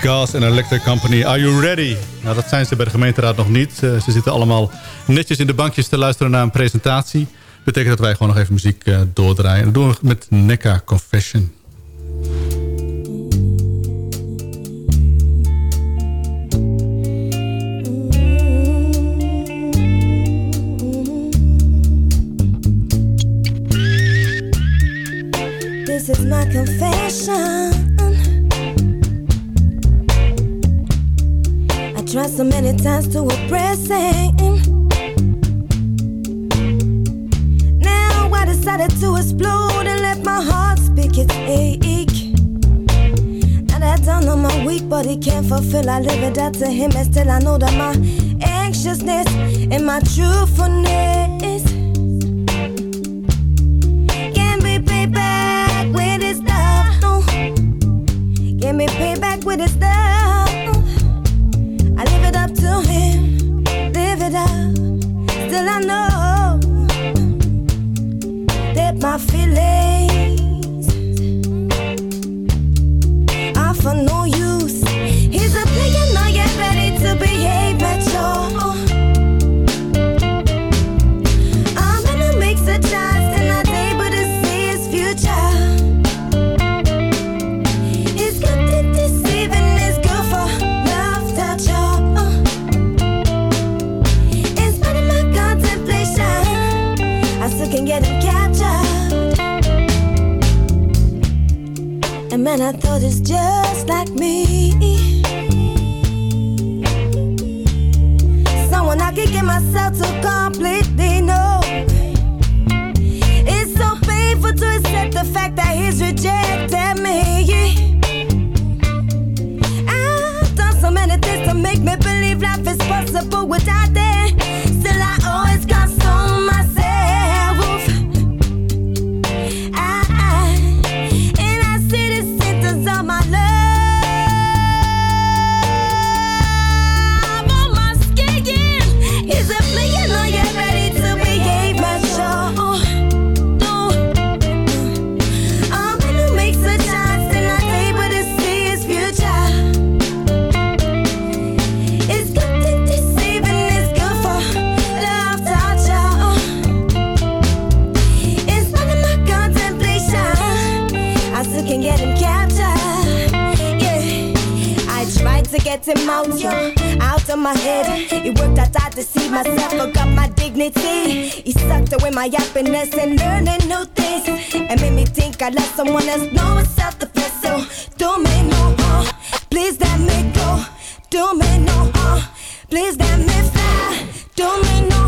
Gas and Electric Company. Are you ready? Nou, dat zijn ze bij de gemeenteraad nog niet. Uh, ze zitten allemaal netjes in de bankjes te luisteren naar een presentatie. Betekent dat wij gewoon nog even muziek uh, doordraaien. En dat doen met NECA Confession. This is my confession tried so many times to oppress him. Now I decided to explode and let my heart speak its ache. And I don't know my weak, he can't fulfill. I live it up to him, and still I know that my anxiousness and my truthfulness can be paid back with his love. No, can be paid back with his love. I thought is just like me. Someone I can get myself to completely know. It's so painful to accept the fact that he's rejected me. I've done so many things to make me believe life is possible without out, yo, out of my head. It worked, out, I see myself, forgot my dignity. He sucked away my happiness and learning new things. And made me think I let someone else know it's self-defense. So do me no harm, please let me go. Do me no harm, please let me fly. Do me no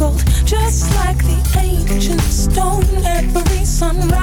Just like the ancient stone, every sunrise.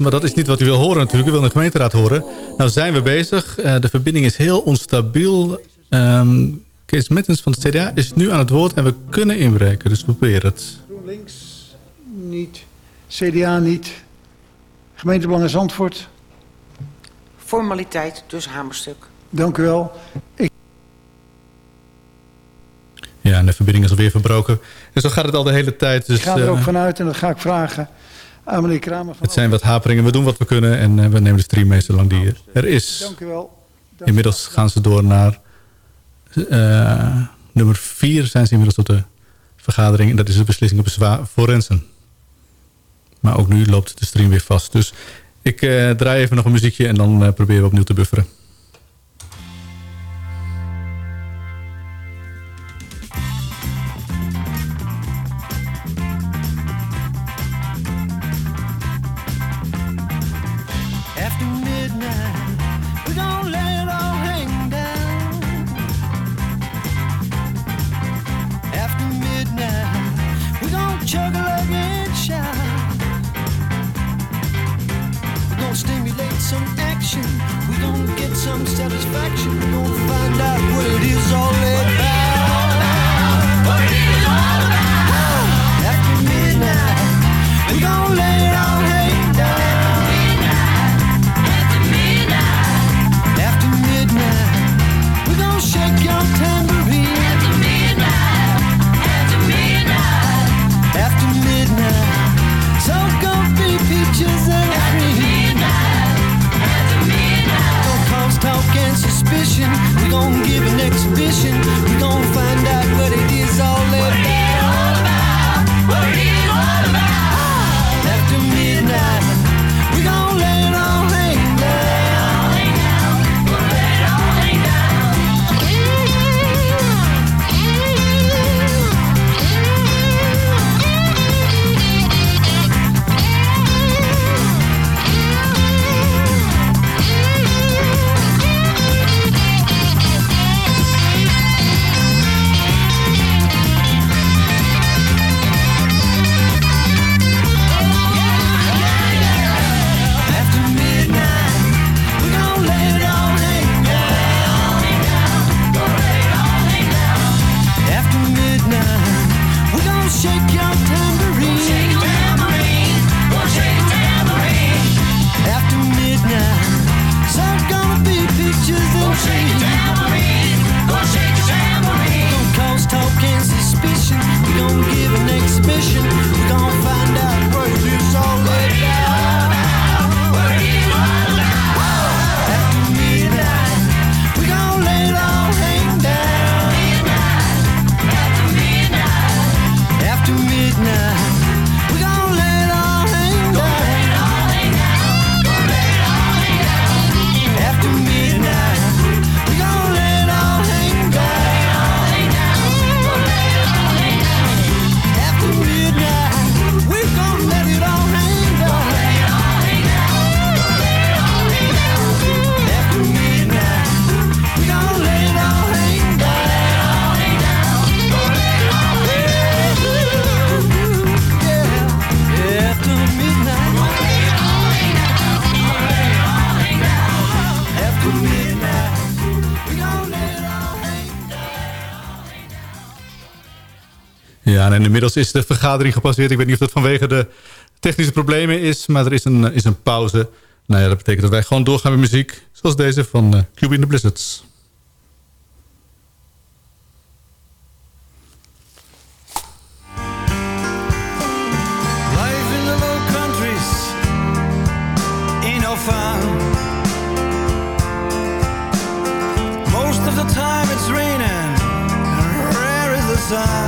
Maar dat is niet wat u wil horen natuurlijk. U wil de gemeenteraad horen. Nou zijn we bezig. Uh, de verbinding is heel onstabiel. Um, Kees Mittens van het CDA is nu aan het woord en we kunnen inbreken. Dus we proberen het. GroenLinks niet. CDA niet. Gemeentebelangen Zandvoort. Formaliteit, dus hamerstuk. Dank u wel. Ik... Ja, en de verbinding is alweer verbroken. En zo gaat het al de hele tijd. Dus, ik ga er ook uh, vanuit en dat ga ik vragen aan meneer Kramer. Van het zijn wat haperingen. We doen wat we kunnen en uh, we nemen de stream mee zolang die er is. Dank u wel. Dank inmiddels gaan ze door naar uh, nummer 4 zijn ze inmiddels tot de vergadering. En dat is de beslissing op bezwaar forensen. Maar ook nu loopt de stream weer vast. Dus ik uh, draai even nog een muziekje en dan uh, proberen we opnieuw te bufferen. En inmiddels is de vergadering gepasseerd. Ik weet niet of dat vanwege de technische problemen is, maar er is een, is een pauze. Nou ja, dat betekent dat wij gewoon doorgaan met muziek. Zoals deze van uh, Cube in the Blizzards. Time it's raining, rare is the sun.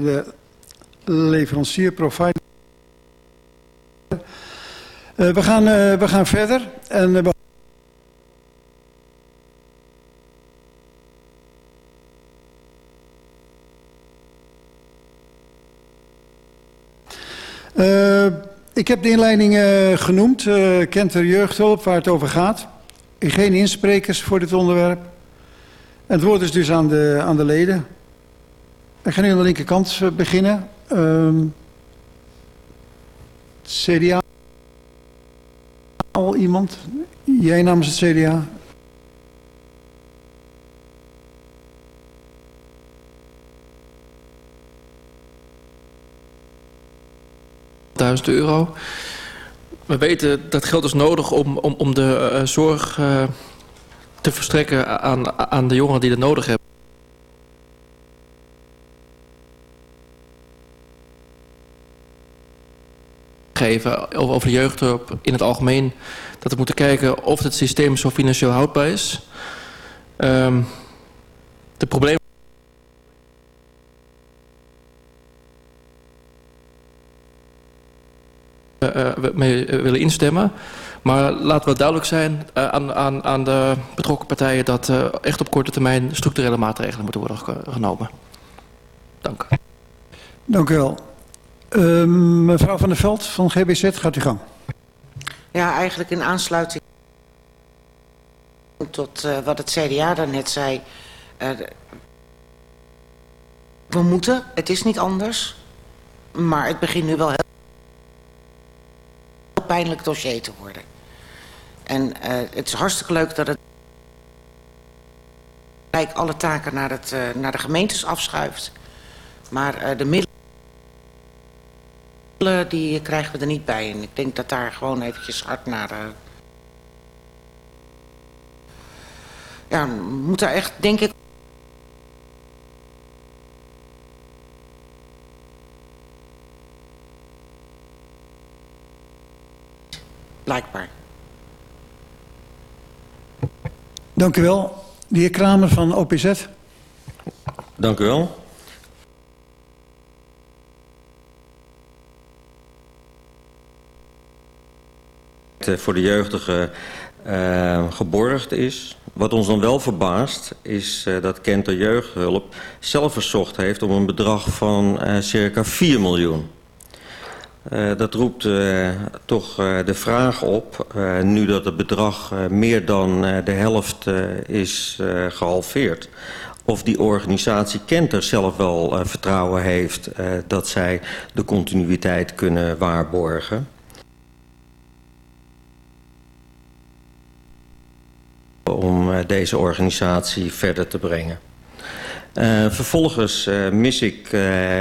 de leverancier, provider. Eh, we, gaan, eh, we gaan verder. En, eh, we ik heb de inleiding genoemd. Uh, kent er jeugdhulp waar het over gaat. Geen insprekers voor dit onderwerp. En het woord is dus aan de, aan de leden. We gaan nu aan de linkerkant eh, beginnen. Ehm, CDA. Al iemand? Jij namens het CDA. Duizend euro. We weten dat geld is nodig om, om, om de eh, zorg eh, te verstrekken aan, aan de jongeren die dat nodig hebben. Geven over de jeugdhulp in het algemeen. Dat we moeten kijken of het systeem zo financieel houdbaar is. Um, de problemen... Uh, mee willen instemmen. Maar laten we duidelijk zijn aan, aan, aan de betrokken partijen... dat echt op korte termijn structurele maatregelen moeten worden genomen. Dank. Dank u wel. Uh, mevrouw van der Veld van GBZ, gaat u gang. Ja, eigenlijk in aansluiting tot uh, wat het CDA daarnet zei. Uh, we moeten, het is niet anders. Maar het begint nu wel heel pijnlijk dossier te worden. En uh, het is hartstikke leuk dat het gelijk alle taken naar, het, naar de gemeentes afschuift. Maar de middelen die krijgen we er niet bij. En ik denk dat daar gewoon eventjes hard naar... Uh, ja, we moeten daar echt, denk ik... Blijkbaar. Dank u wel. De heer Kramer van OPZ. Dank u wel. Voor de jeugdigen uh, geborgd is. Wat ons dan wel verbaast is uh, dat Kenter Jeugdhulp zelf verzocht heeft om een bedrag van circa 4 miljoen. Dat roept toch de vraag op, nu dat het bedrag meer dan de helft is gehalveerd... of die organisatie Kenter zelf wel vertrouwen heeft dat zij de continuïteit kunnen waarborgen... om uh, deze organisatie verder te brengen. Uh, vervolgens uh, mis ik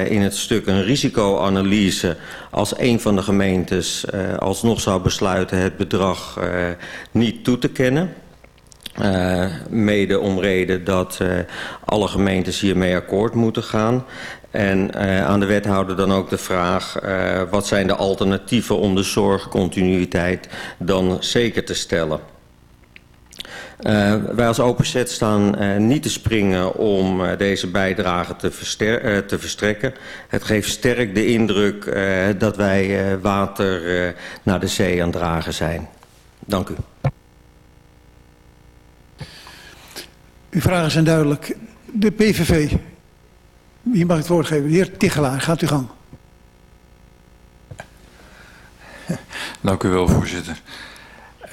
in het stuk een risicoanalyse als een van de gemeentes alsnog zou besluiten het bedrag niet toe te kennen. mede om reden dat alle gemeentes hiermee akkoord moeten gaan. En aan de wethouder dan ook de vraag, wat zijn de alternatieven om de zorgcontinuïteit dan zeker te stellen. Uh, wij als OPZ staan uh, niet te springen om uh, deze bijdrage te, verster te verstrekken. Het geeft sterk de indruk dat wij water naar de zee aan het dragen zijn. Dank u. Uw vragen zijn duidelijk. De PVV. Wie mag het woord geven? De heer Tichelaar, gaat u gang. Dank u wel, voorzitter.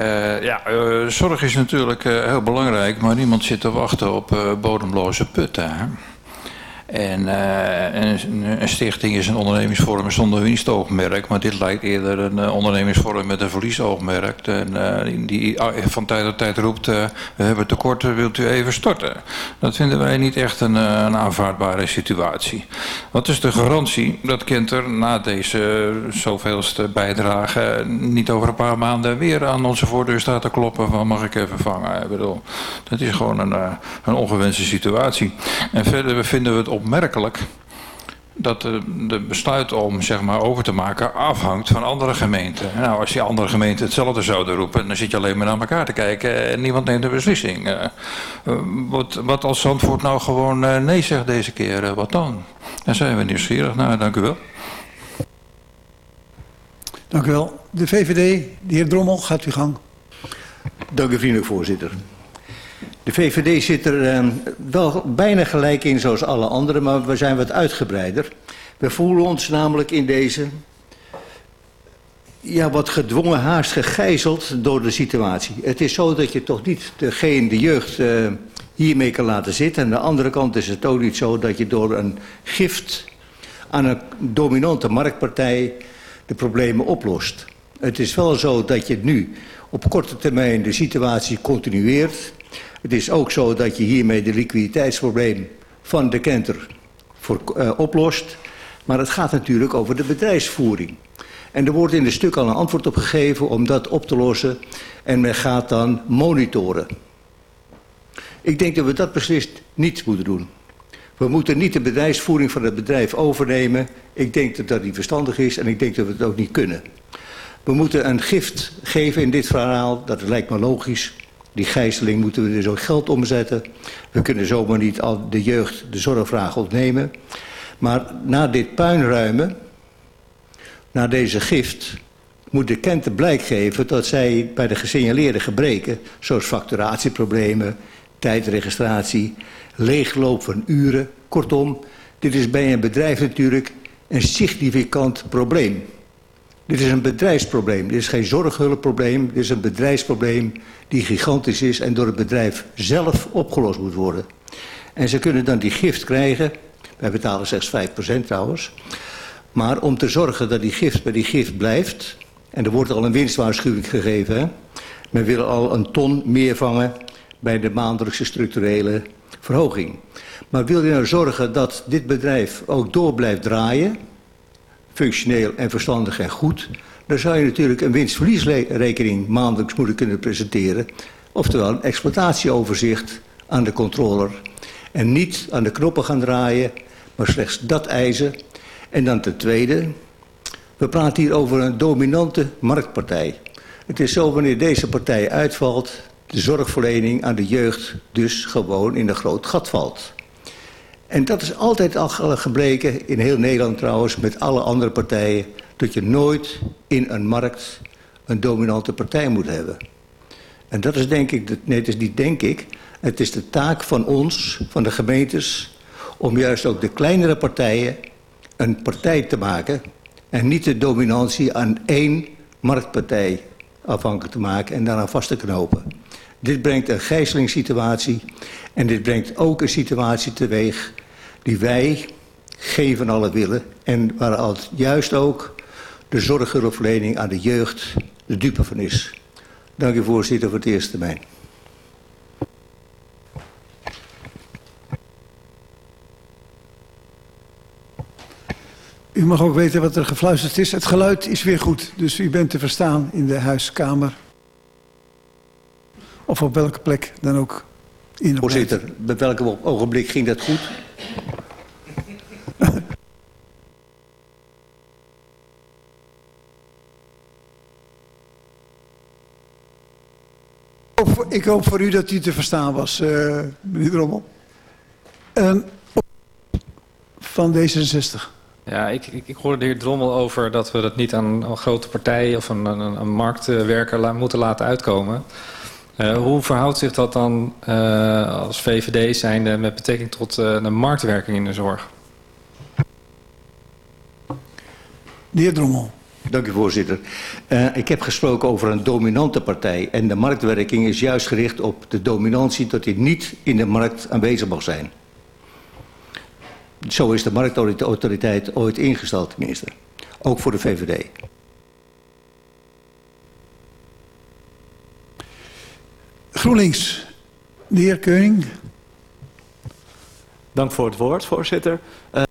Uh, ja, uh, zorg is natuurlijk uh, heel belangrijk, maar niemand zit te wachten op bodemloze putten. Hè? En een, een, stichting is een ondernemingsvorm zonder winstoogmerk, maar dit lijkt eerder een ondernemingsvorm met een verliesoogmerk. En die van tijd tot tijd roept, we hebben tekorten, wilt u even storten? Dat vinden wij niet echt een, een aanvaardbare situatie. Wat is de garantie dat Kenter na deze zoveelste bijdrage niet over een paar maanden weer aan onze voordeur staat te kloppen van mag ik even vangen? Ik bedoel, dat is gewoon een, een ongewenste situatie. En verder vinden we het opmerkelijk dat de, de besluit om zeg maar, over te maken afhangt van andere gemeenten. Nou, als die andere gemeenten hetzelfde zouden roepen, dan zit je alleen maar naar elkaar te kijken en niemand neemt een beslissing. Uh, wat, wat als Zandvoort nou gewoon uh, nee zegt deze keer, uh, wat dan? Dan zijn we nieuwsgierig. Nou, dank u wel. Dank u wel. De VVD, de heer Drommel, gaat uw gang. Dank u vriendelijk, voorzitter. De VVD zit er uh, wel bijna gelijk in zoals alle anderen, maar we zijn wat uitgebreider. We voelen ons namelijk in deze ja, wat gedwongen haast gegijzeld door de situatie. Het is zo dat je toch niet degene, de jeugd, uh, hiermee kan laten zitten. Aan de andere kant is het ook niet zo dat je door een gift aan een dominante marktpartij de problemen oplost. Het is wel zo dat je nu op korte termijn de situatie continueert. Het is ook zo dat je hiermee de liquiditeitsprobleem van de kenter voor, uh, oplost. Maar het gaat natuurlijk over de bedrijfsvoering. En er wordt in het stuk al een antwoord op gegeven om dat op te lossen. En men gaat dan monitoren. Ik denk dat we dat beslist niet moeten doen. We moeten niet de bedrijfsvoering van het bedrijf overnemen. Ik denk dat dat niet verstandig is en ik denk dat we het ook niet kunnen. We moeten een gift geven in dit verhaal, dat lijkt me logisch. Die gijzeling moeten we dus ook geld omzetten. We kunnen zomaar niet al de jeugd de zorgvraag ontnemen. Maar na dit puinruimen, na deze gift, moet de Kenten blijk geven dat zij bij de gesignaleerde gebreken, zoals facturatieproblemen, tijdregistratie, leegloop van uren, kortom, dit is bij een bedrijf natuurlijk een significant probleem. Dit is een bedrijfsprobleem, dit is geen zorghulpprobleem, dit is een bedrijfsprobleem die gigantisch is en door het bedrijf zelf opgelost moet worden. En ze kunnen dan die gift krijgen, wij betalen slechts 5% trouwens, maar om te zorgen dat die gift bij die gift blijft, en er wordt al een winstwaarschuwing gegeven, hè? men wil al een ton meer vangen bij de maandelijkse structurele verhoging. Maar wil je nou zorgen dat dit bedrijf ook door blijft draaien, functioneel en verstandig en goed, dan zou je natuurlijk een winstverliesrekening maandelijks moeten kunnen presenteren. Oftewel een exploitatieoverzicht aan de controller. En niet aan de knoppen gaan draaien, maar slechts dat eisen. En dan ten tweede, we praten hier over een dominante marktpartij. Het is zo wanneer deze partij uitvalt, de zorgverlening aan de jeugd dus gewoon in een groot gat valt. En dat is altijd al gebleken, in heel Nederland trouwens, met alle andere partijen, dat je nooit in een markt een dominante partij moet hebben. En dat is denk ik, nee het is niet denk ik, het is de taak van ons, van de gemeentes, om juist ook de kleinere partijen een partij te maken en niet de dominantie aan één marktpartij afhankelijk te maken en daaraan vast te knopen. Dit brengt een gijzelingssituatie en dit brengt ook een situatie teweeg die wij geen van allen willen en waar juist ook de zorghulpverlening aan de jeugd de dupe van is. Dank u voorzitter voor het eerste termijn. U mag ook weten wat er gefluisterd is. Het geluid is weer goed, dus u bent te verstaan in de huiskamer. Of op welke plek dan ook. In de Voorzitter, bij welk ogenblik ging dat goed? Ik hoop- Ik hoop voor u dat u te verstaan was, eh, meneer Drommel. Ehm, van D66. Ja, ik, ik, ik hoorde de heer Drommel over dat we dat niet aan een grote partij of een, een, een marktwerker la- moeten laten uitkomen. Eh, hoe verhoudt zich dat dan eh, als VVD zijnde met betrekking tot eh, de marktwerking in de zorg? De heer Drommel. Dank u voorzitter. Uh, ik heb gesproken over een dominante partij en de marktwerking is juist gericht op de dominantie dat die niet in de markt aanwezig mag zijn. Zo is de marktautoriteit ooit ingesteld tenminste. Ook voor de VVD. GroenLinks. De heer Keuning. Dank voor het woord, voorzitter. Uh,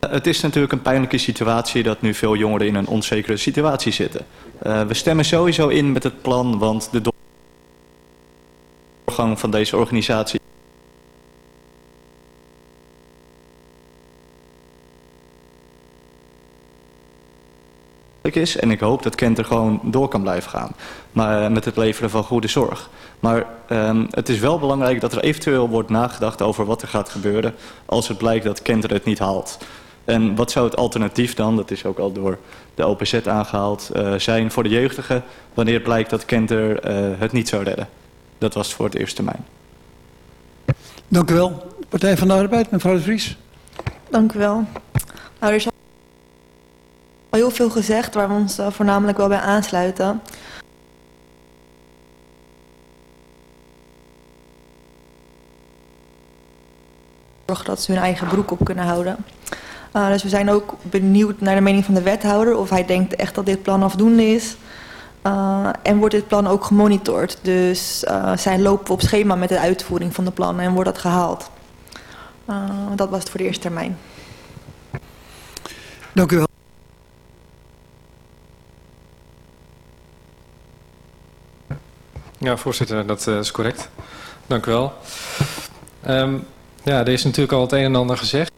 het is natuurlijk een pijnlijke situatie dat nu veel jongeren in een onzekere situatie zitten. Uh, we stemmen sowieso in met het plan, want de doorgang van deze organisatie is. En ik hoop dat Kent er gewoon door kan blijven gaan. Maar uh, met het leveren van goede zorg. Maar um, het is wel belangrijk dat er eventueel wordt nagedacht over wat er gaat gebeuren... als het blijkt dat Kent er het niet haalt. En wat zou het alternatief dan, dat is ook al door de OPZ aangehaald... Uh, zijn voor de jeugdigen wanneer het blijkt dat Kenter uh, het niet zou redden. Dat was voor het eerste termijn. Dank u wel. Partij van de Arbeid, mevrouw de Vries. Dank u wel. Nou, er is heel veel gezegd waar we ons uh, voornamelijk wel bij aansluiten. Zorgen dat ze hun eigen broek op kunnen houden. Uh, dus we zijn ook benieuwd naar de mening van de wethouder of hij denkt echt dat dit plan afdoende is. Uh, en wordt dit plan ook gemonitord? Dus uh, zij lopen op schema met de uitvoering van de plannen en wordt dat gehaald? Dat was het voor de eerste termijn. Dank u wel. Ja, voorzitter, dat uh, is correct. Dank u wel. Um, Ja, er is natuurlijk al het een en ander gezegd.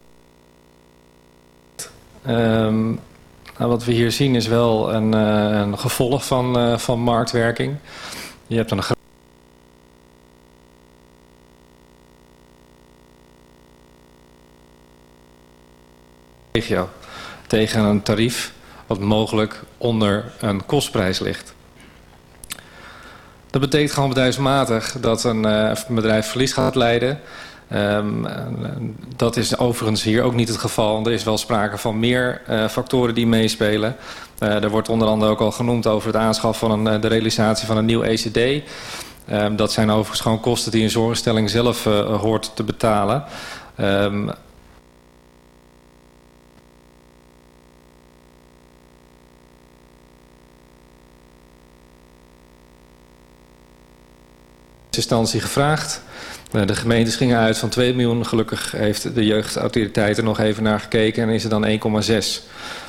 Ehm, nou, wat we hier zien is wel een, uh, een gevolg van, uh, van marktwerking. Je hebt een regio tegen een tarief wat mogelijk onder een kostprijs ligt. Dat betekent gewoon bedrijfsmatig dat een uh, bedrijf verlies gaat leiden. Um, dat is overigens hier ook niet het geval. Er is wel sprake van meer uh, factoren die meespelen. Uh, er wordt onder andere ook al genoemd over het aanschaf van een, de realisatie van een nieuw ECD. Um, dat zijn overigens gewoon kosten die een zorginstelling zelf hoort te betalen. Um, instantie gevraagd. Eh, de gemeentes gingen uit van 2 miljoen. Gelukkig heeft de jeugdautoriteit er nog even naar gekeken en is er dan 1,6.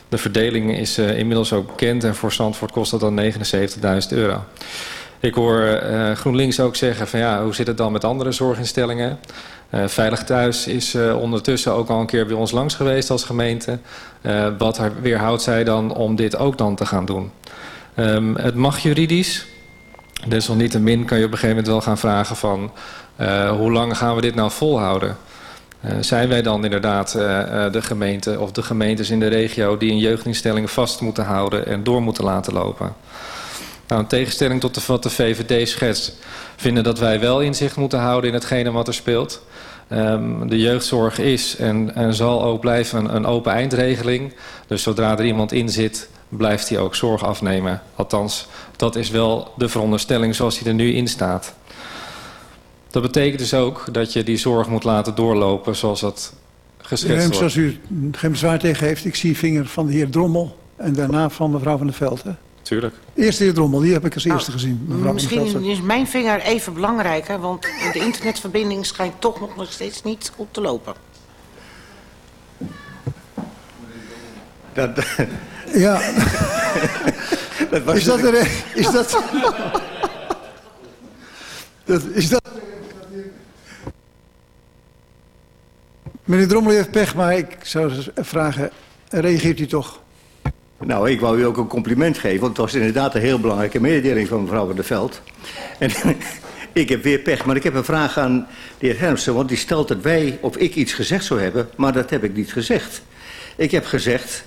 De verdeling is uh, inmiddels ook bekend en voor Zandvoort kost dat dan 79.000 euro. Ik hoor uh, GroenLinks ook zeggen van ja, hoe zit het dan met andere zorginstellingen? Veilig Thuis is ondertussen ook al een keer bij ons langs geweest als gemeente. wat weerhoudt zij dan om dit ook dan te gaan doen? Um, het mag juridisch, Desalniettemin kan je op een gegeven moment wel gaan vragen van... Uh, hoe lang gaan we dit nou volhouden? Uh, zijn wij dan inderdaad uh, de gemeente of de gemeentes in de regio... die een jeugdinstelling vast moeten houden en door moeten laten lopen? Nou, in tegenstelling tot de, wat de VVD schetst... vinden dat wij wel inzicht moeten houden in hetgene wat er speelt... Um, de jeugdzorg is en, en zal ook blijven een, een open eindregeling. Dus zodra er iemand in zit, blijft hij ook zorg afnemen. Althans, dat is wel de veronderstelling zoals hij er nu in staat. Dat betekent dus ook dat je die zorg moet laten doorlopen zoals dat geschetst wordt. Als u geen bezwaar tegen heeft, ik zie vinger van de heer Drommel en daarna van mevrouw van der Veld. Hè? Tuurlijk. Eerst de heer Drommel, die heb ik als eerste nou, gezien. Mevrouw misschien is mijn vinger even belangrijker, want de internetverbinding schijnt toch nog steeds niet goed te lopen. Dat, ja. dat was is, dat er, is dat... dat... Is dat... Meneer Drommel heeft pech, maar ik zou vragen, reageert u toch? Nou, ik wou u ook een compliment geven, want het was inderdaad een heel belangrijke mededeling van mevrouw van der Veld. En ik heb weer pech, maar ik heb een vraag aan de heer Hermsen, want die stelt dat wij of ik iets gezegd zou hebben, maar dat heb ik niet gezegd. Ik heb gezegd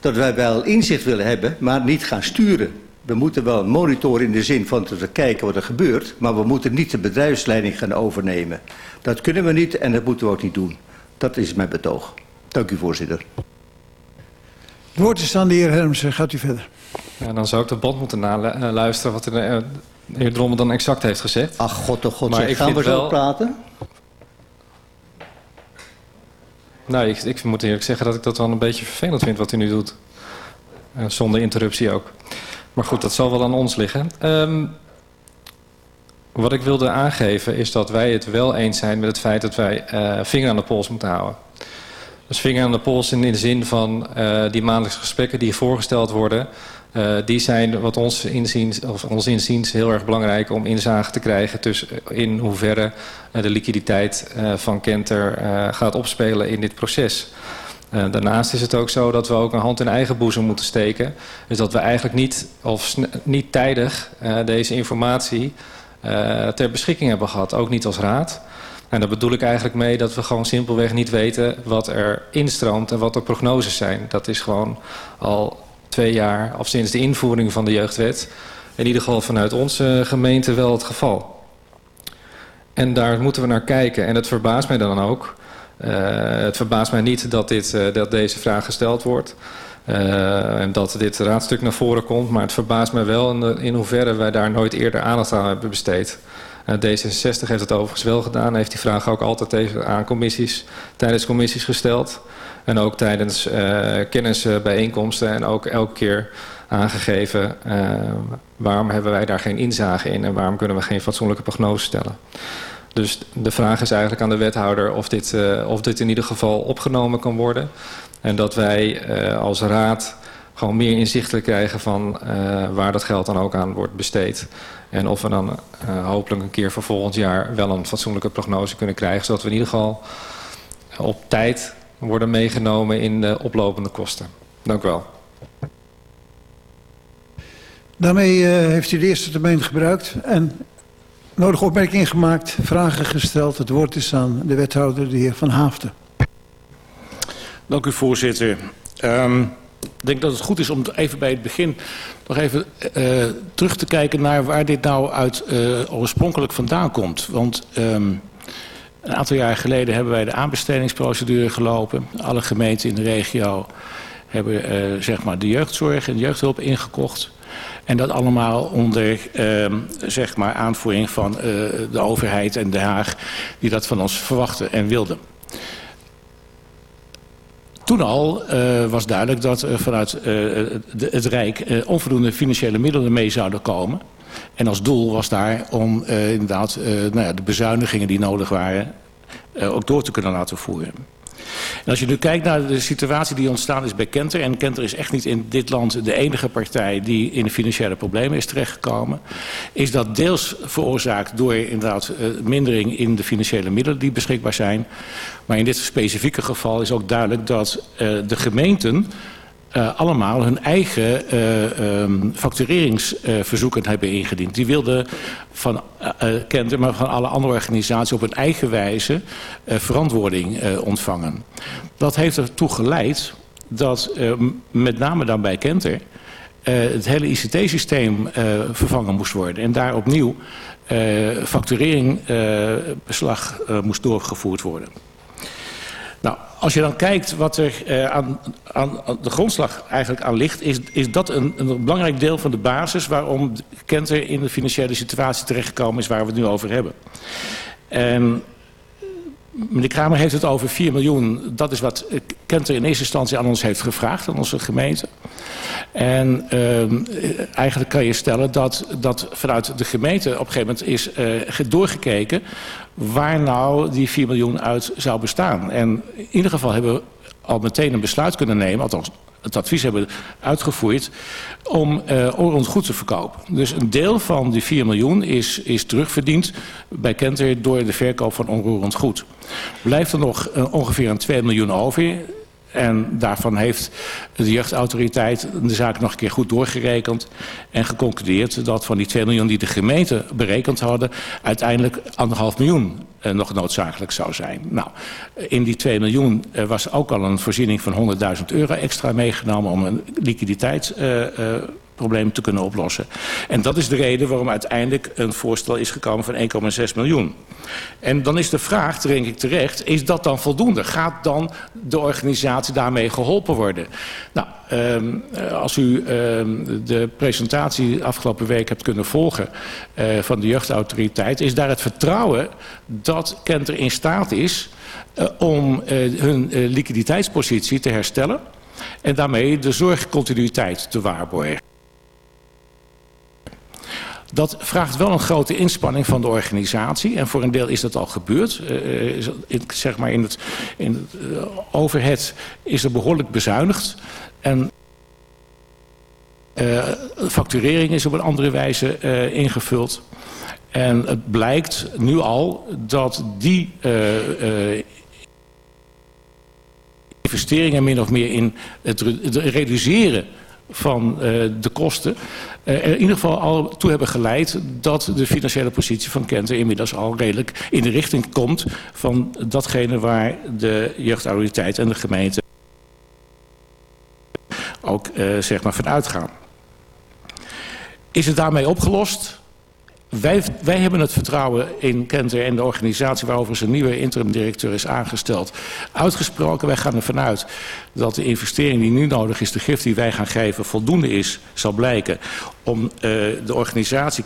dat wij wel inzicht willen hebben, maar niet gaan sturen. We moeten wel monitoren in de zin van te kijken wat er gebeurt, maar we moeten niet de bedrijfsleiding gaan overnemen. Dat kunnen we niet en dat moeten we ook niet doen. Dat is mijn betoog. Dank u, voorzitter. Het woord is aan de heer Hermsen. Gaat u verder. Ja, dan zou ik de band moeten naluisteren wat de, de heer Drommel dan exact heeft gezegd. Ach, god, oh god, maar ik gaan we zo wel... praten? Nou, ik, ik moet eerlijk zeggen dat ik dat wel een beetje vervelend vind wat u nu doet. Uh, zonder interruptie ook. Maar goed, dat zal wel aan ons liggen. Um, wat ik wilde aangeven is dat wij het wel eens zijn met het feit dat wij uh, vinger aan de pols moeten houden. Dus vinger aan de pols in de zin van uh, die maandelijkse gesprekken die voorgesteld worden... Uh, die zijn wat ons inziens, of ons inziens heel erg belangrijk om inzage te krijgen tussen in hoeverre de liquiditeit van Kenter gaat opspelen in dit proces. daarnaast is het ook zo dat we ook een hand in eigen boezem moeten steken. Dus dat we eigenlijk niet, of niet tijdig deze informatie ter beschikking hebben gehad. Ook niet als raad. En daar bedoel ik eigenlijk mee dat we gewoon simpelweg niet weten wat er instroomt en wat de prognoses zijn. Dat is gewoon al twee jaar, of sinds de invoering van de jeugdwet, in ieder geval vanuit onze gemeente wel het geval. En daar moeten we naar kijken. En het verbaast mij dan ook. Uh, het verbaast mij niet dat, dit, uh, dat deze vraag gesteld wordt. Uh, en dat dit raadstuk naar voren komt. Maar het verbaast mij wel in, in hoeverre wij daar nooit eerder aandacht aan hebben besteed. D66 heeft het overigens wel gedaan. Heeft die vraag ook altijd tegen, aan commissies, tijdens commissies gesteld. En ook tijdens uh, kennisbijeenkomsten en ook elke keer aangegeven... Uh, waarom hebben wij daar geen inzage in... en waarom kunnen we geen fatsoenlijke prognose stellen. Dus de vraag is eigenlijk aan de wethouder of dit, of dit in ieder geval opgenomen kan worden. En dat wij als raad gewoon meer inzichtelijk krijgen van waar dat geld dan ook aan wordt besteed. En of we dan hopelijk een keer voor volgend jaar wel een fatsoenlijke prognose kunnen krijgen... zodat we in ieder geval op tijd worden meegenomen in de oplopende kosten. Dank u wel. Daarmee eh, heeft u de eerste termijn gebruikt en nodige opmerkingen gemaakt, vragen gesteld. Het woord is aan de wethouder, de heer Van Haafden. Dank u, voorzitter. Um, ik denk dat het goed is om even bij het begin nog even uh, terug te kijken naar waar dit nou uit uh, oorspronkelijk vandaan komt. Want um, een aantal jaar geleden hebben wij de aanbestedingsprocedure gelopen. Alle gemeenten in de regio hebben uh, zeg maar de jeugdzorg en de jeugdhulp ingekocht. En dat allemaal onder uh, zeg maar aanvoering van de overheid en Den Haag... die dat van ons verwachten en wilden. Toen al uh, was duidelijk dat er vanuit uh, de, het Rijk onvoldoende financiële middelen mee zouden komen. En als doel was daar om inderdaad nou ja, de bezuinigingen die nodig waren ook door te kunnen laten voeren. En als je nu kijkt naar de situatie die ontstaan is bij Kenter... en Kenter is echt niet in dit land de enige partij die in financiële problemen is terechtgekomen... is dat deels veroorzaakt door inderdaad mindering in de financiële middelen die beschikbaar zijn. Maar in dit specifieke geval is ook duidelijk dat de gemeenten... Uh, allemaal hun eigen uh, um, factureringsverzoeken hebben ingediend. Die wilden van Kenter, maar van alle andere organisaties op een eigen wijze verantwoording ontvangen. Dat heeft ertoe geleid dat met name dan bij Kenter het hele ICT-systeem vervangen moest worden. En daar opnieuw factureringbeslag moest doorgevoerd worden. Als je dan kijkt wat er uh, aan, aan, de grondslag eigenlijk aan ligt... is, is dat een, een belangrijk deel van de basis... waarom Kenter in de financiële situatie terechtgekomen is... waar we het nu over hebben. En meneer Kramer heeft het over 4 miljoen. Dat is wat Kenter in eerste instantie aan ons heeft gevraagd, aan onze gemeente. En uh, eigenlijk kan je stellen dat, dat vanuit de gemeente op een gegeven moment is uh, doorgekeken waar nou die 4 miljoen uit zou bestaan. En in ieder geval hebben we al meteen een besluit kunnen nemen, althans het advies hebben uitgevoerd om onroerend goed te verkopen. Dus een deel van die 4 miljoen is, is terugverdiend bij Kenter door de verkoop van onroerend goed. Blijft er nog uh, ongeveer een 2 miljoen over. En daarvan heeft de jeugdautoriteit de zaak nog een keer goed doorgerekend en geconcludeerd dat van die 2 miljoen die de gemeente berekend hadden, uiteindelijk anderhalf miljoen uh, nog noodzakelijk zou zijn. Nou, in die 2 miljoen was ook al een voorziening van 100.000 euro extra meegenomen om een liquiditeitsprobleem uh, te kunnen oplossen. En dat is de reden waarom uiteindelijk een voorstel is gekomen van 1,6 miljoen. En dan is de vraag, denk ik terecht, is dat dan voldoende? Gaat dan de organisatie daarmee geholpen worden? Nou, um, als u um, de presentatie afgelopen week hebt kunnen volgen uh, van de jeugdautoriteit... is daar het vertrouwen dat Kenter in staat is uh, om uh, hun liquiditeitspositie te herstellen... en daarmee de zorgcontinuïteit te waarborgen. Dat vraagt wel een grote inspanning van de organisatie. En voor een deel is dat al gebeurd. Uh, in, zeg maar in het, in het uh, overhead is er behoorlijk bezuinigd. En facturering is op een andere wijze ingevuld. En het blijkt nu al dat die investeringen min of meer in het reduceren van uh, de kosten uh, er in ieder geval al toe hebben geleid dat de financiële positie van Kenter inmiddels al redelijk in de richting komt van datgene waar de jeugdautoriteit en de gemeente ook uh, zeg maar van uitgaan. Is het daarmee opgelost? Wij, wij hebben het vertrouwen in Kenter en de organisatie waarover zijn nieuwe interim-directeur is aangesteld uitgesproken. Wij gaan ervan uit dat de investering die nu nodig is, de gift die wij gaan geven, voldoende is, zal blijken om uh, de organisatie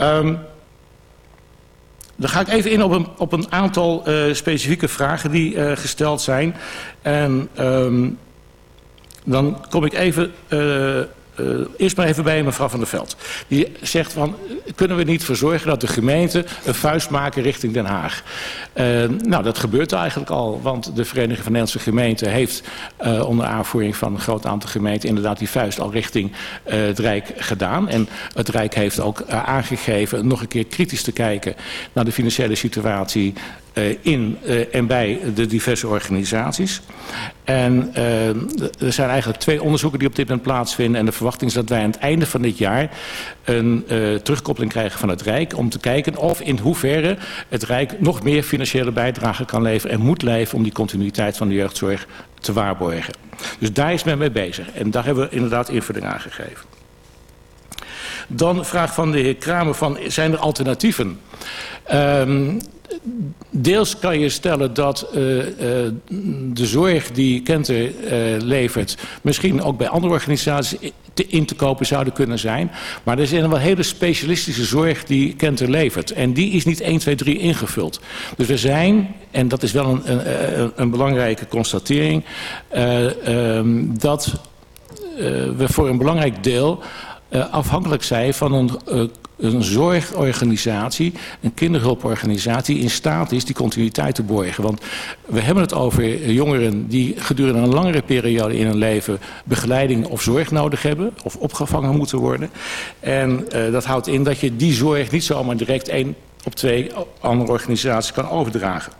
Um, dan ga ik even in op een, op een aantal uh, specifieke vragen die uh, gesteld zijn. En um, dan kom ik even uh, eh, eerst maar even bij mevrouw Van der Veld. Die zegt van, kunnen we niet verzorgen dat de gemeente een vuist maken richting Den Haag? Uh, nou, dat gebeurt eigenlijk al, want de Vereniging van Nederlandse Gemeenten heeft uh, onder aanvoering van een groot aantal gemeenten inderdaad die vuist al richting het Rijk gedaan. En het Rijk heeft ook aangegeven nog een keer kritisch te kijken naar de financiële situatie in uh, en bij de diverse organisaties. En uh, er zijn eigenlijk twee onderzoeken die op dit moment plaatsvinden. En de verwachting is dat wij aan het einde van dit jaar een terugkoppeling krijgen van het Rijk. Om te kijken of in hoeverre het Rijk nog meer financiële bijdrage kan leveren en moet leveren om die continuïteit van de jeugdzorg te waarborgen. Dus daar is men mee bezig. En daar hebben we inderdaad invulling aan gegeven. Dan vraag van de heer Kramer van, zijn er alternatieven? Um, deels kan je stellen dat uh, uh, de zorg die Kenter uh, levert... misschien ook bij andere organisaties te, in te kopen zouden kunnen zijn. Maar er is een wel hele specialistische zorg die Kenter levert. En die is niet 1, 2, 3 ingevuld. Dus we zijn, en dat is wel een, een, een belangrijke constatering... Um, dat we voor een belangrijk deel... afhankelijk zijn van een een zorgorganisatie, een kinderhulporganisatie in staat is die continuïteit te borgen. Want we hebben het over jongeren die gedurende een langere periode in hun leven begeleiding of zorg nodig hebben of opgevangen moeten worden. En uh, dat houdt in dat je die zorg niet zomaar direct één op twee andere organisaties kan overdragen.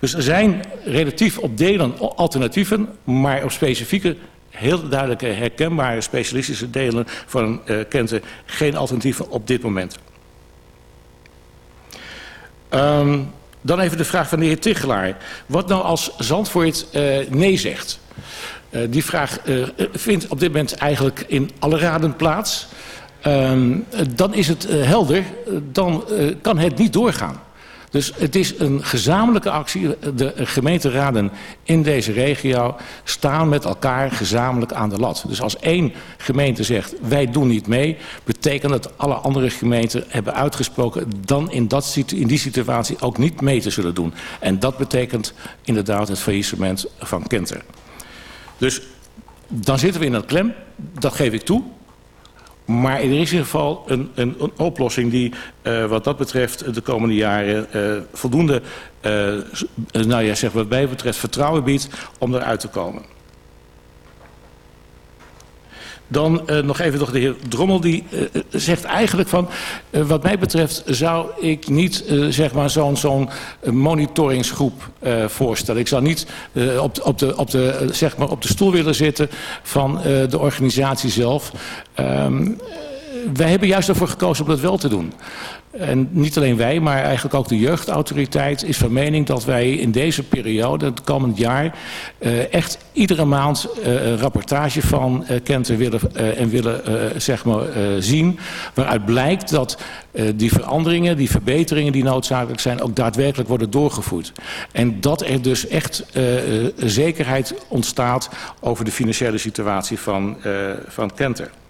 Dus er zijn relatief op delen alternatieven, maar op specifieke heel duidelijke herkenbare specialistische delen van uh, Kenten geen alternatieven op dit moment. Um, dan even de vraag van de heer Tichelaar. Wat nou als Zandvoort uh, nee zegt? Uh, die vraag vindt op dit moment eigenlijk in alle raden plaats. Um, dan is het helder, dan kan het niet doorgaan. Dus het is een gezamenlijke actie. De gemeenteraden in deze regio staan met elkaar gezamenlijk aan de lat. Dus als één gemeente zegt wij doen niet mee... betekent dat alle andere gemeenten hebben uitgesproken... dan in, dat, in die situatie ook niet mee te zullen doen. En dat betekent inderdaad het faillissement van Kenter. Dus dan zitten we in een klem, dat geef ik toe... Maar er is in ieder geval een, een, een oplossing die uh, wat dat betreft de komende jaren uh, voldoende, uh, nou ja, zeg wat mij betreft, vertrouwen biedt om eruit te komen. Dan uh, nog even nog de heer Drommel, die uh, zegt eigenlijk van... Wat mij betreft zou ik niet zeg maar zo'n zo'n monitoringsgroep voorstellen. Ik zou niet op, op, de, op, de, zeg maar op de stoel willen zitten van de organisatie zelf. Um, wij hebben juist ervoor gekozen om dat wel te doen. En niet alleen wij, maar eigenlijk ook de jeugdautoriteit is van mening dat wij in deze periode, het komend jaar, uh, echt iedere maand uh, een rapportage van uh, Kenten willen, en willen zeg maar, zien. Waaruit blijkt dat die veranderingen, die verbeteringen die noodzakelijk zijn, ook daadwerkelijk worden doorgevoerd. En dat er dus echt zekerheid ontstaat over de financiële situatie van, van Kenten.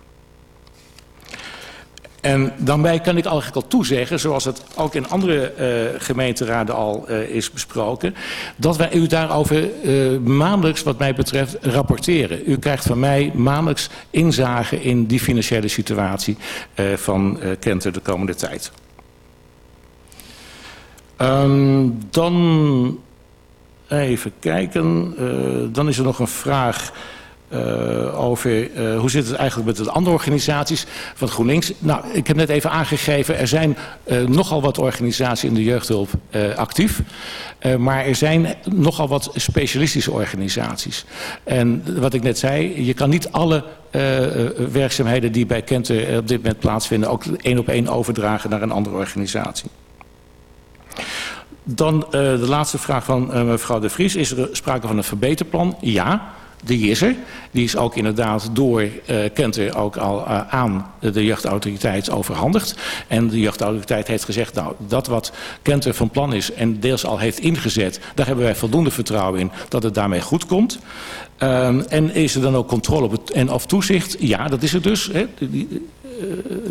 En daarbij kan ik eigenlijk al toezeggen, zoals het ook in andere uh, gemeenteraden al uh, is besproken, dat wij u daarover uh, maandelijks, wat mij betreft, rapporteren. U krijgt van mij maandelijks inzage in die financiële situatie van Kenter de komende tijd. Um, dan even kijken, dan is er nog een vraag over uh, hoe zit het eigenlijk met de andere organisaties van GroenLinks. Nou, ik heb net even aangegeven, er zijn uh, nogal wat organisaties in de jeugdhulp actief. maar er zijn nogal wat specialistische organisaties. En wat ik net zei, je kan niet alle werkzaamheden die bij Kenten op dit moment plaatsvinden... ook één op één overdragen naar een andere organisatie. Dan de laatste vraag van mevrouw De Vries. Is er sprake van een verbeterplan? Ja. Die is er. Die is ook inderdaad door uh, Kenter ook al uh, aan de jeugdautoriteit overhandigd. En de jeugdautoriteit heeft gezegd, nou, dat wat Kenter van plan is en deels al heeft ingezet, daar hebben wij voldoende vertrouwen in dat het daarmee goed komt. Um, en is er dan ook controle op het, en of toezicht? Ja, dat is er dus. Hè. Die,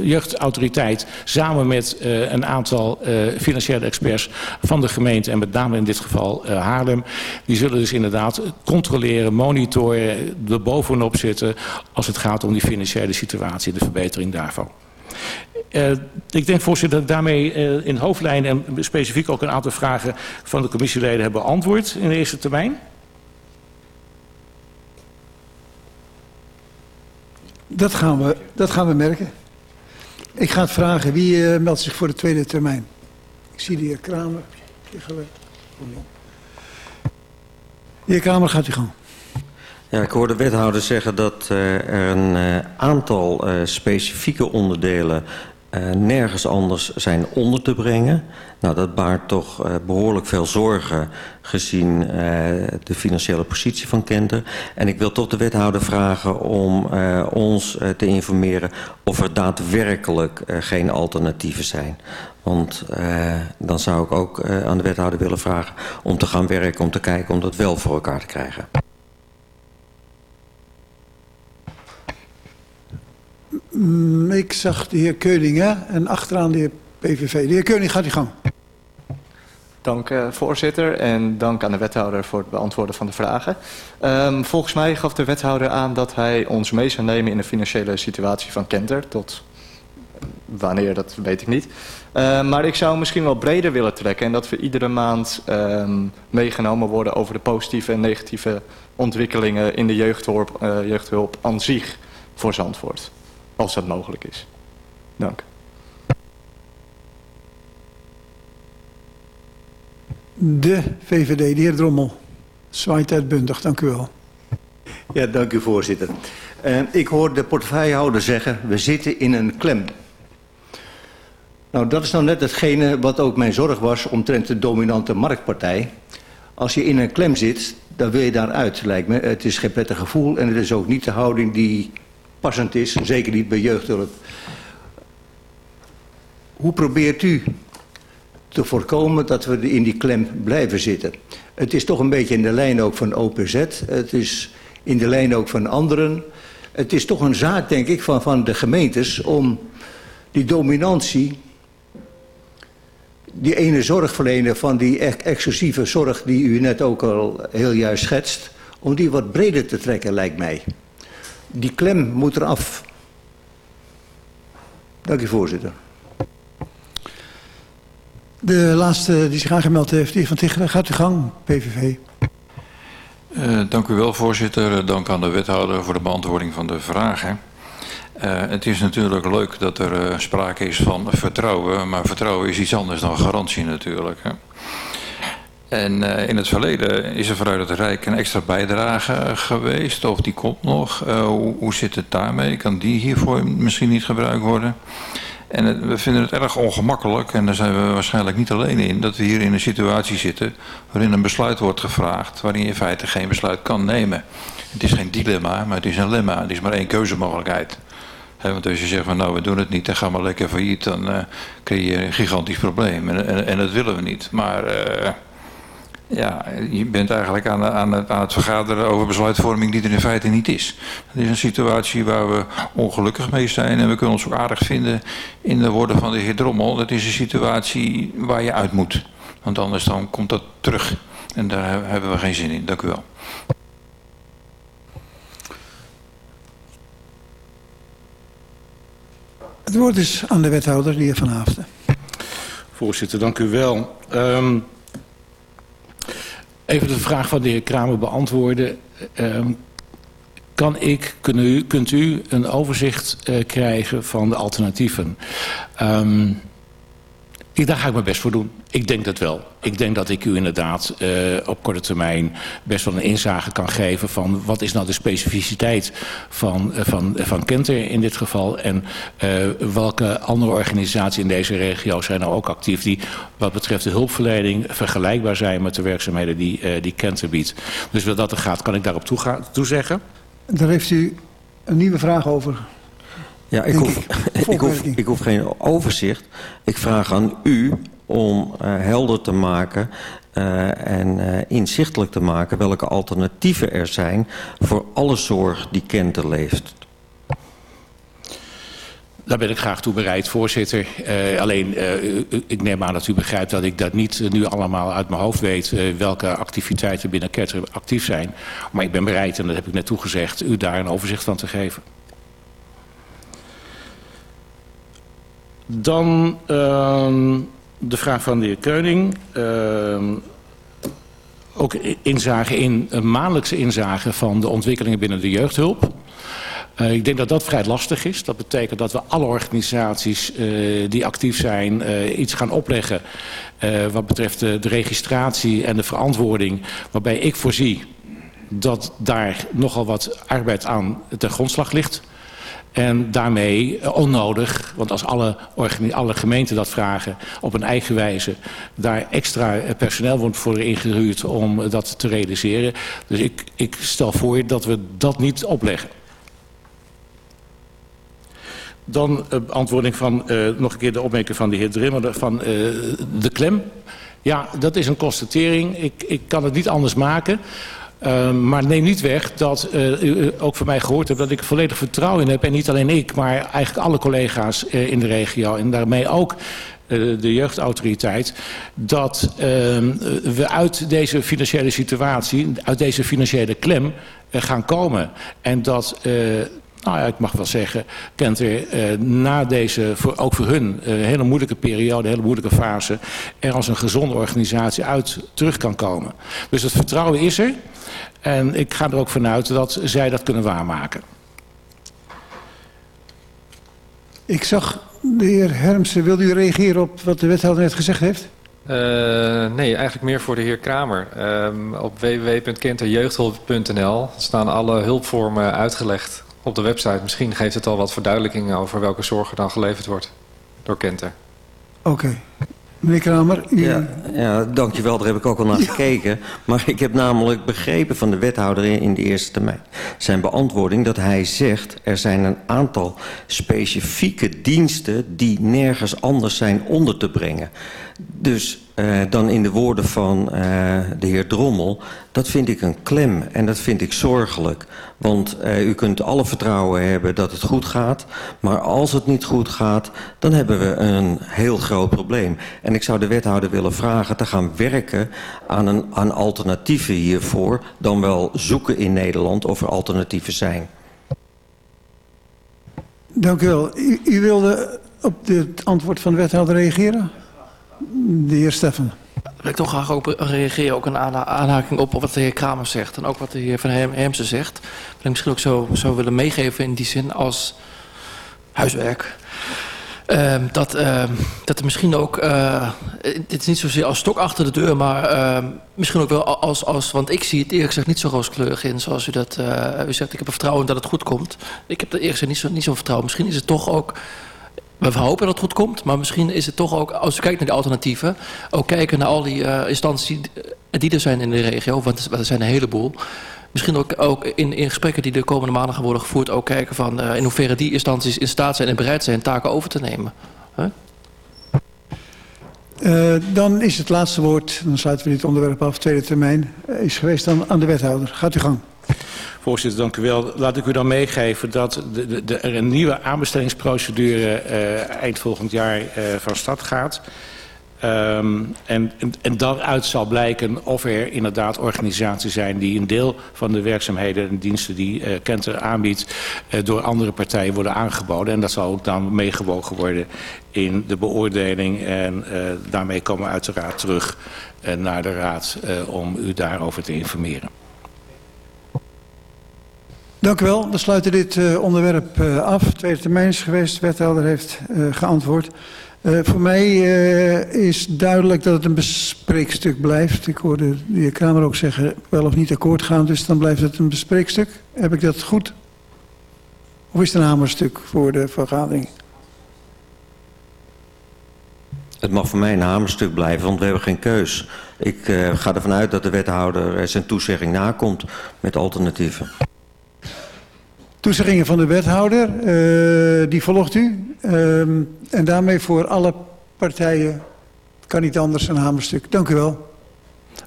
jeugdautoriteit samen met uh, een aantal uh, financiële experts van de gemeente en met name in dit geval uh, Haarlem. Die zullen dus inderdaad controleren, monitoren, er bovenop zitten als het gaat om die financiële situatie, de verbetering daarvan. Ik denk, voorzitter, dat ik daarmee in hoofdlijnen en specifiek ook een aantal vragen van de commissieleden heb beantwoord in de eerste termijn. Dat gaan we, dat gaan we merken. Ik ga het vragen. Wie uh, meldt zich voor de tweede termijn? Ik zie de heer Kramer. De heer Kramer, gaat u gang. Ja, ik hoor de wethouder zeggen dat uh, er een uh, aantal specifieke onderdelen nergens anders zijn onder te brengen. Nou, dat baart toch behoorlijk veel zorgen gezien de financiële positie van Kenter. En ik wil toch de wethouder vragen om ons te informeren of er daadwerkelijk geen alternatieven zijn. Want dan zou ik ook aan de wethouder willen vragen om te gaan werken, om te kijken om dat wel voor elkaar te krijgen. Mm, ik zag de heer Keuning hè? en achteraan de heer PVV. De heer Keuning, gaat u gang. Dank uh, voorzitter en dank aan de wethouder voor het beantwoorden van de vragen. Um, volgens mij gaf de wethouder aan dat hij ons mee zou nemen in de financiële situatie van Kenter. Tot wanneer, dat weet ik niet. Uh, maar ik zou misschien wel breder willen trekken en dat we iedere maand um, meegenomen worden over de positieve en negatieve ontwikkelingen in de jeugdhulp, uh, aan zich voor Zandvoort. Als dat mogelijk is. Dank. De VVD, de heer Drommel. Zwaait uitbundig, dank u wel. Ja, dank u voorzitter. Uh, ik hoor de portefeuillehouder zeggen, we zitten in een klem. Nou, dat is nou net hetgene wat ook mijn zorg was omtrent de dominante marktpartij. Als je in een klem zit, dan wil je daaruit, lijkt me. Het is geen prettig gevoel en het is ook niet de houding die passend is, zeker niet bij jeugdhulp. Hoe probeert u te voorkomen dat we in die klem blijven zitten? Het is toch een beetje in de lijn ook van OPZ. Het is in de lijn ook van anderen. Het is toch een zaak, denk ik, van, van de gemeentes om die dominantie, die ene zorgverlener van die echt exclusieve zorg die u net ook al heel juist schetst, om die wat breder te trekken, lijkt mij. Die klem moet eraf. Dank u, voorzitter. De laatste die zich aangemeld heeft, de heer Van Tichelen, gaat u gang, PVV. Uh, dank u wel, voorzitter. Dank aan de wethouder voor de beantwoording van de vragen. Uh, het is natuurlijk leuk dat er uh, sprake is van vertrouwen, maar vertrouwen is iets anders dan garantie natuurlijk. Hè. En uh, in het verleden is er vanuit het Rijk een extra bijdrage geweest, of die komt nog. Uh, hoe, zit het daarmee? Kan die hiervoor misschien niet gebruikt worden? En we vinden het erg ongemakkelijk, en daar zijn we waarschijnlijk niet alleen in, dat we hier in een situatie zitten waarin een besluit wordt gevraagd, waarin je in feite geen besluit kan nemen. Het is geen dilemma, maar het is een lemma. Het is maar één keuzemogelijkheid. He, want als je zegt van nou we doen het niet en gaan maar lekker failliet, dan uh, krijg je een gigantisch probleem. En, en, en dat willen we niet. Maar... Ja, je bent eigenlijk aan, aan, het, aan het vergaderen over besluitvorming die er in feite niet is. Dat is een situatie waar we ongelukkig mee zijn en we kunnen ons ook aardig vinden in de woorden van de heer Drommel. Dat is een situatie waar je uit moet. Want anders dan komt dat terug. En daar hebben we geen zin in. Dank u wel. Het woord is aan de wethouder, de heer Van Haften. Voorzitter, dank u wel. Um, even de vraag van de heer Kramer beantwoorden. Um, kan ik, u, kunt u een overzicht uh, krijgen van de alternatieven? Um, daar ga ik mijn best voor doen. Ik denk dat wel. Ik denk dat ik u inderdaad uh, op korte termijn best wel een inzage kan geven van wat is nou de specificiteit van, uh, van, van Kenter in dit geval en uh, welke andere organisaties in deze regio zijn nou ook actief die wat betreft de hulpverlening vergelijkbaar zijn met de werkzaamheden die, die Kenter biedt. Dus wat dat er gaat, kan ik daarop toezeggen. Daar heeft u een nieuwe vraag over. Ja, ik hoef, ik, ik, hoef, ik hoef geen overzicht. Ik vraag aan u om uh, helder te maken uh, en uh, inzichtelijk te maken welke alternatieven er zijn voor alle zorg die Kenten leeft. Daar ben ik graag toe bereid, voorzitter. Uh, alleen, uh, ik neem aan dat u begrijpt dat ik dat niet nu allemaal uit mijn hoofd weet... Uh, welke activiteiten binnen Ketter actief zijn. Maar ik ben bereid, en dat heb ik net toegezegd, u daar een overzicht van te geven. Dan uh, de vraag van de heer Keuning. Uh, ook inzage in, een maandelijkse inzage van de ontwikkelingen binnen de jeugdhulp. Uh, ik denk dat dat vrij lastig is. Dat betekent dat we alle organisaties uh, die actief zijn iets gaan opleggen wat betreft de, de registratie en de verantwoording. Waarbij ik voorzie dat daar nogal wat arbeid aan ten grondslag ligt. En daarmee onnodig, want als alle, alle gemeenten dat vragen op een eigen wijze, daar extra personeel wordt voor ingehuurd om dat te realiseren. Dus ik, ik stel voor dat we dat niet opleggen. Dan beantwoording van uh, nog een keer de opmerking van de heer Drimmer van uh, de klem. Ja, dat is een constatering. Ik, ik kan het niet anders maken. Uh, maar neem niet weg dat uh, u ook van mij gehoord hebt dat ik volledig vertrouwen in heb. En niet alleen ik, maar eigenlijk alle collega's uh, in de regio. En daarmee ook de jeugdautoriteit. Dat we uit deze financiële situatie, uit deze financiële klem gaan komen. En dat nou ja, ik mag wel zeggen, kent er eh, na deze, voor, ook voor hun, uh, hele moeilijke periode, hele moeilijke fase, er als een gezonde organisatie uit terug kan komen. Dus het vertrouwen is er. En ik ga er ook vanuit dat zij dat kunnen waarmaken. Ik zag, de heer Hermsen, wilde u reageren op wat de wethouder net gezegd heeft? Uh, nee, eigenlijk meer voor de heer Kramer. Um, op www.kenterjeugdhulp.nl staan alle hulpvormen uitgelegd op de website. Misschien geeft het al wat verduidelijkingen over welke zorg er dan geleverd wordt door Kenter. Oké. Okay. Meneer Kramer. U... Ja, ja, dankjewel. Daar heb ik ook al naar ja. gekeken. Maar ik heb namelijk begrepen van de wethouder in de eerste termijn... zijn beantwoording dat hij zegt... er zijn een aantal specifieke diensten... die nergens anders zijn onder te brengen. Dus uh, dan in de woorden van uh, de heer Drommel... dat vind ik een klem en dat vind ik zorgelijk. Want uh, u kunt alle vertrouwen hebben dat het goed gaat... maar als het niet goed gaat, dan hebben we een heel groot probleem. En ik zou de wethouder willen vragen te gaan werken... aan, een, aan alternatieven hiervoor... dan wel zoeken in Nederland of er alternatieven zijn. Dank u wel. U, u wilde op het antwoord van de wethouder reageren? De heer Steffen. Wil ik toch graag ook reageren, ook een aanhaking op wat de heer Kramer zegt. En ook wat de heer Van Hermsen zegt. Wil ik misschien ook zo, zo willen meegeven in die zin als huiswerk. Uh, dat, uh, dat er misschien ook, uh, dit is niet zozeer als stok achter de deur, maar uh, misschien ook wel als, als, want ik zie het eerlijk gezegd niet zo rooskleurig in zoals u dat, uh, u zegt, ik heb er vertrouwen dat het goed komt. Ik heb er eerlijk gezegd niet zo'n niet zo vertrouwen. Misschien is het toch ook we hopen dat het goed komt, maar misschien is het toch ook, als we kijken naar de alternatieven, ook kijken naar al die uh, instanties die er zijn in de regio, want er zijn een heleboel. Misschien ook, ook in, gesprekken die de komende maanden gaan worden gevoerd, ook kijken van uh, in hoeverre die instanties in staat zijn en bereid zijn taken over te nemen. Dan is het laatste woord, dan sluiten we dit onderwerp af, tweede termijn, is geweest dan aan de wethouder. Gaat u gang. Voorzitter, dank u wel. Laat ik u dan meegeven dat de, de, er een nieuwe aanbestelingsprocedure uh, eind volgend jaar uh, van start gaat. Um, en, en, en daaruit zal blijken of er inderdaad organisaties zijn die een deel van de werkzaamheden en diensten die uh, Kenter aanbiedt uh, door andere partijen worden aangeboden. En dat zal ook dan meegewogen worden in de beoordeling. En uh, daarmee komen we uiteraard terug naar de Raad om u daarover te informeren. Dank u wel. We sluiten dit uh, onderwerp uh, af. Tweede termijn is geweest. De wethouder heeft uh, geantwoord. voor mij is duidelijk dat het een bespreekstuk blijft. Ik hoorde de heer Kramer ook zeggen wel of niet akkoord gaan. Dus dan blijft het een bespreekstuk. Heb ik dat goed? Of is het een hamerstuk voor de vergadering? Het mag voor mij een hamerstuk blijven, want we hebben geen keus. Ik ga ervan uit dat de wethouder zijn toezegging nakomt met alternatieven. Toezeggingen van de wethouder, uh, die volgt u. Uh, en daarmee voor alle partijen kan niet anders een hamerstuk. Dank u wel.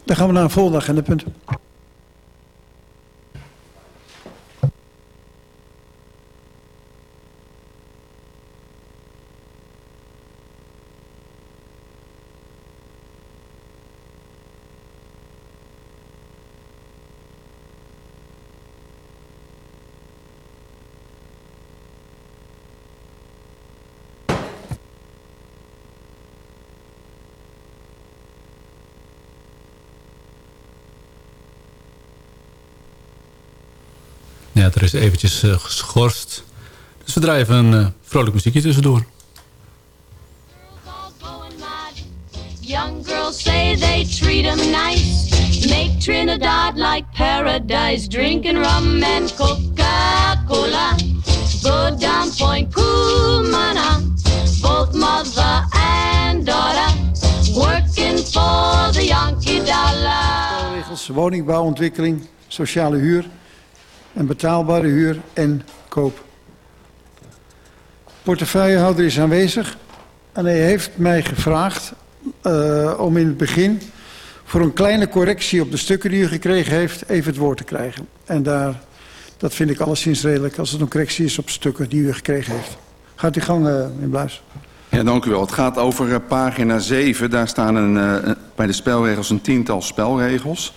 Dan gaan we naar een volgende agendapunt. Er is eventjes eh, geschorst. Dus we draaien even een eh, vrolijk muziekje tussendoor. Young girls say they treat 'em nice. Make Trinidad like paradise. Drinking rum and Coca-Cola. Go down Point Cumana. Both mother and daughter. Working for the Yankee dollar. Regels, woningbouwontwikkeling, sociale huur en betaalbare huur en koop. Portefeuillehouder is aanwezig en hij heeft mij gevraagd uh, om in het begin voor een kleine correctie op de stukken die u gekregen heeft even het woord te krijgen. En daar, dat vind ik alleszins redelijk als het een correctie is op stukken die u gekregen heeft. Gaat u gang, uh, meneer Bluis. Ja, dank u wel. Het gaat over uh, pagina 7. Daar staan een, bij de spelregels een tiental spelregels.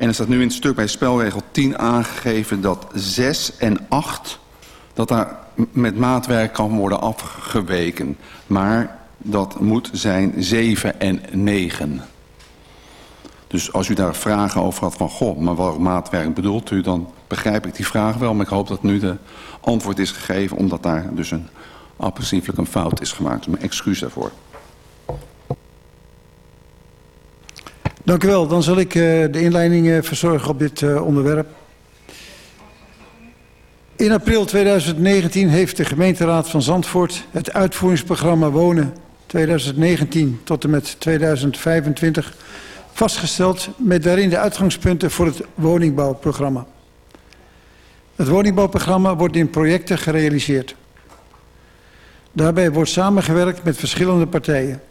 En er staat nu in het stuk bij spelregel 10 aangegeven dat 6 en 8... dat daar met maatwerk kan worden afgeweken. Maar dat moet zijn 7 en 9. Dus als u daar vragen over had van... goh, maar wat maatwerk bedoelt u... dan begrijp ik die vraag wel. Maar ik hoop dat nu de antwoord is gegeven... omdat daar dus een een fout is gemaakt. Mijn excuus daarvoor. Dank u wel. Dan zal ik uh, de inleiding uh, verzorgen op dit uh, onderwerp. In april 2019 heeft de gemeenteraad van Zandvoort het uitvoeringsprogramma Wonen 2019 tot en met 2025 vastgesteld met daarin de uitgangspunten voor het woningbouwprogramma. Het woningbouwprogramma wordt in projecten gerealiseerd. Daarbij wordt samengewerkt met verschillende partijen.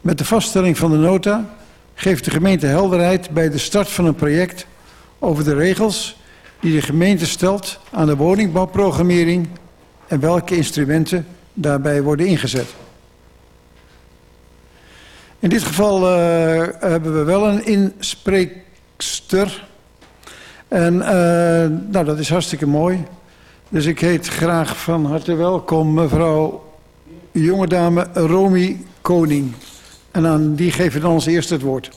Met de vaststelling van de nota geeft de gemeente helderheid bij de start van een project over de regels die de gemeente stelt aan de woningbouwprogrammering en welke instrumenten daarbij worden ingezet. In dit geval uh, hebben we wel een inspreekster. En uh, nou, dat is hartstikke mooi. Dus ik heet graag van harte welkom mevrouw jonge dame Romy Koning. En aan die geven we dan als eerste het woord.